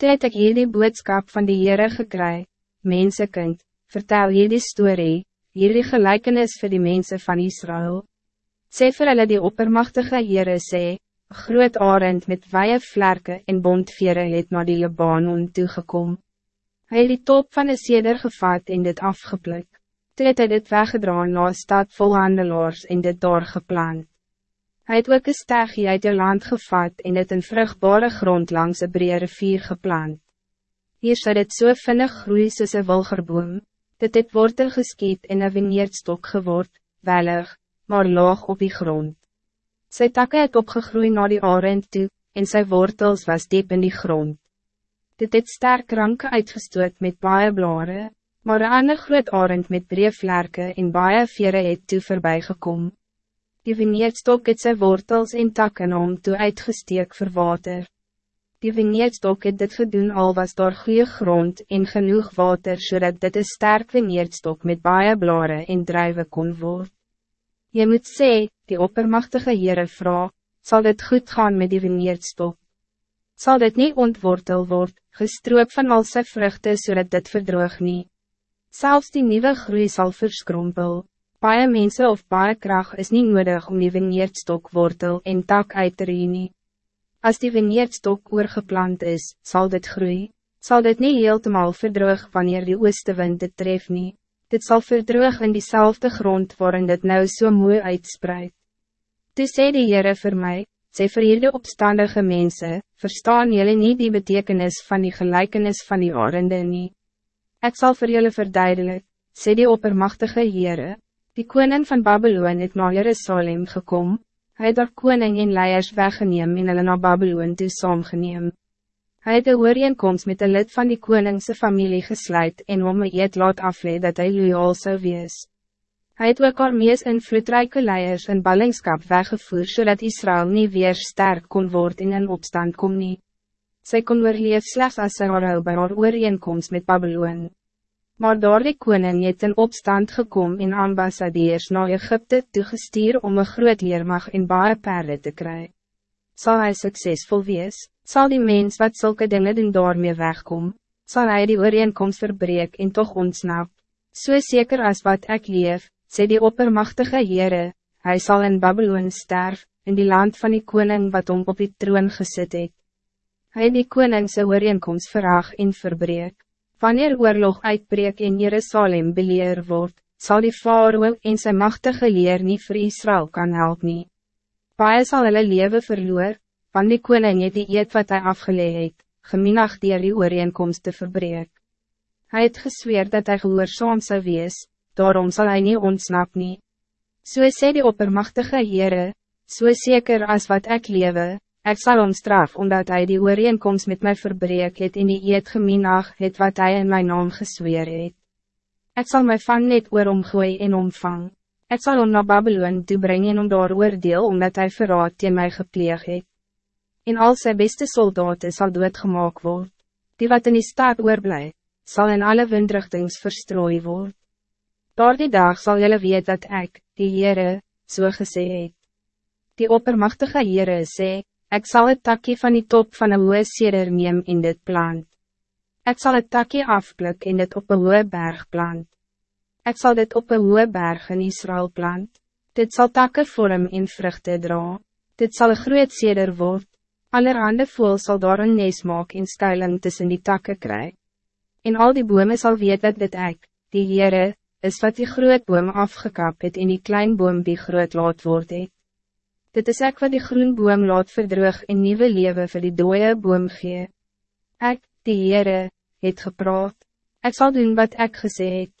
Toe het ek hierdie boodskap van die Heere gekry, Mensekind, vertel hierdie story, hierdie gelijkenis voor die mensen van Israël. Sê vir hulle die oppermachtige Heere sê, een groot arend met wije vlerke en bondvere het na die Libanon toegekom. Hy het die top van een seder gevat en dit afgeplik. Toe het hy dit weggedraan na stad vol handelaars en dit daar geplant. Hij het ook een stegje uit de land gevat en het in vruchtbare grond langs een breede rivier geplant. Hier zou het so vinnig groei soos een wilgerboom, dit het wortel geskiet en een vineerdstok geword, wellig, maar laag op die grond. Sy takke het opgegroeid naar die arend toe, en sy wortels was diep in die grond. Dit het sterk ranke uitgestoot met baie blare, maar een ander groot arend met breeflerke en baie vere het toe voorbij gekomen. Die vineerdstok het sy wortels en takken om toe uitgesteek vir water. Die vineerdstok het dit gedoen al was daar goede grond en genoeg water zodat dit een sterk vineerdstok met baie blare en druiven kon word. Je moet sê, die oppermachtige Heere vrouw, zal dit goed gaan met die vineerdstok? Zal dit niet ontwortel word, gestroop van al sy vruchten zodat dit verdroog niet? Zelfs die nieuwe groei zal verskrompel. Baie mensen of baie kracht is niet nodig om die vineerdstok wortel en tak uit te nie. As die vineerdstok oorgeplant is, zal dit groeien. Zal dit niet heeltemal verdroog wanneer die ooste wind dit tref nie. Dit zal verdroog in diezelfde grond waarin dit nou so mooi uitspreid. Toe sê die Heere vir my, sê vir hierde opstandige mensen, verstaan jullie niet die betekenis van die gelijkenis van die arende nie. Ek sal vir jullie verduidelik, sê die oppermachtige Heere, Die koning van Babylon het na Jerusalem gekom, hy het daar koning en leiers weggeneem en hulle na Babylon toe saamgeneem. Hy het een ooreenkomst met de lid van die koningse familie gesluit en om een eet laat afleid dat hij loyaal zou wees. Hij het ook armees invloedrijke leiers in ballingskap weggevoer zodat Israël niet weer sterk kon worden en in opstand kom nie. Sy kon oorleef slechts as sy haar by haar ooreenkomst met Babylon. Maar daar die koning het in opstand gekom en ambassadeurs naar Egypte toegestuur om een groot leermag en baie perde te krijgen. Zal hij succesvol wees? Zal die mens wat zulke dingen doen daarmee wegkom? Zal hij die ooreenkomst verbreek en toch ontsnap? So zeker als wat ik leef, sê die oppermachtige Heere, hij zal in Babylon sterf, in die land van die koning wat om op die troon gesit het. Hy die koningse ooreenkomst verraag en verbreek. Wanneer oorlog uitbreek in Jerusalem beleer wordt, zal die farao en zijn machtige leer niet voor Israël kan helpen. nie. Paie sal hulle lewe verloor, van die koning het die eet wat hij afgeleid het, geminag dier die ooreenkomst te verbreek. Hij het gesweer dat hij gehoorzaam zou wees, daarom zal hij niet ontsnap nie. So sê die oppermachtige Heere, so zeker als wat ik lewe, Ik zal hem straf omdat hij die ooreenkomst met mij verbreek het in die eet geminag het wat hij in mijn naam gesweer het. Ik zal mij van net oor omgooi en omvang. Ik zal hem naar Babylon toe brengen om daar oordeel omdat hij verraad tegen mij gepleeg het. En al zijn beste soldaten zal doodgemaak worden. Die wat in die staat oorblij, zal in alle windrichtings verstrooi worden. Door die dag zal jullie weten dat ik, die Heere, so gesê het. Die oppermachtige Heere sê, Ik zal het takje van die top van een hoge seder neem in dit plant. Ik zal het takje afpluk in dit op een hoge berg plant. Ik zal dit op een hoge berg in Israël plant. Dit zal takken vorm in vruchten dra. Dit zal een groot seder word. Allerhande voel zal daar een nees maak in skuiling tussen die takken kry. In al die bomen zal weet dat dit ek, die Heere, is wat die groot boom afgekap het en die klein boom die groot laat word het. Dit is ek wat die groen boom laat verdroog en nieuwe leven vir die dooie boom gee. Ek, die Heere, het gepraat. Ik zal doen wat ik gezegd.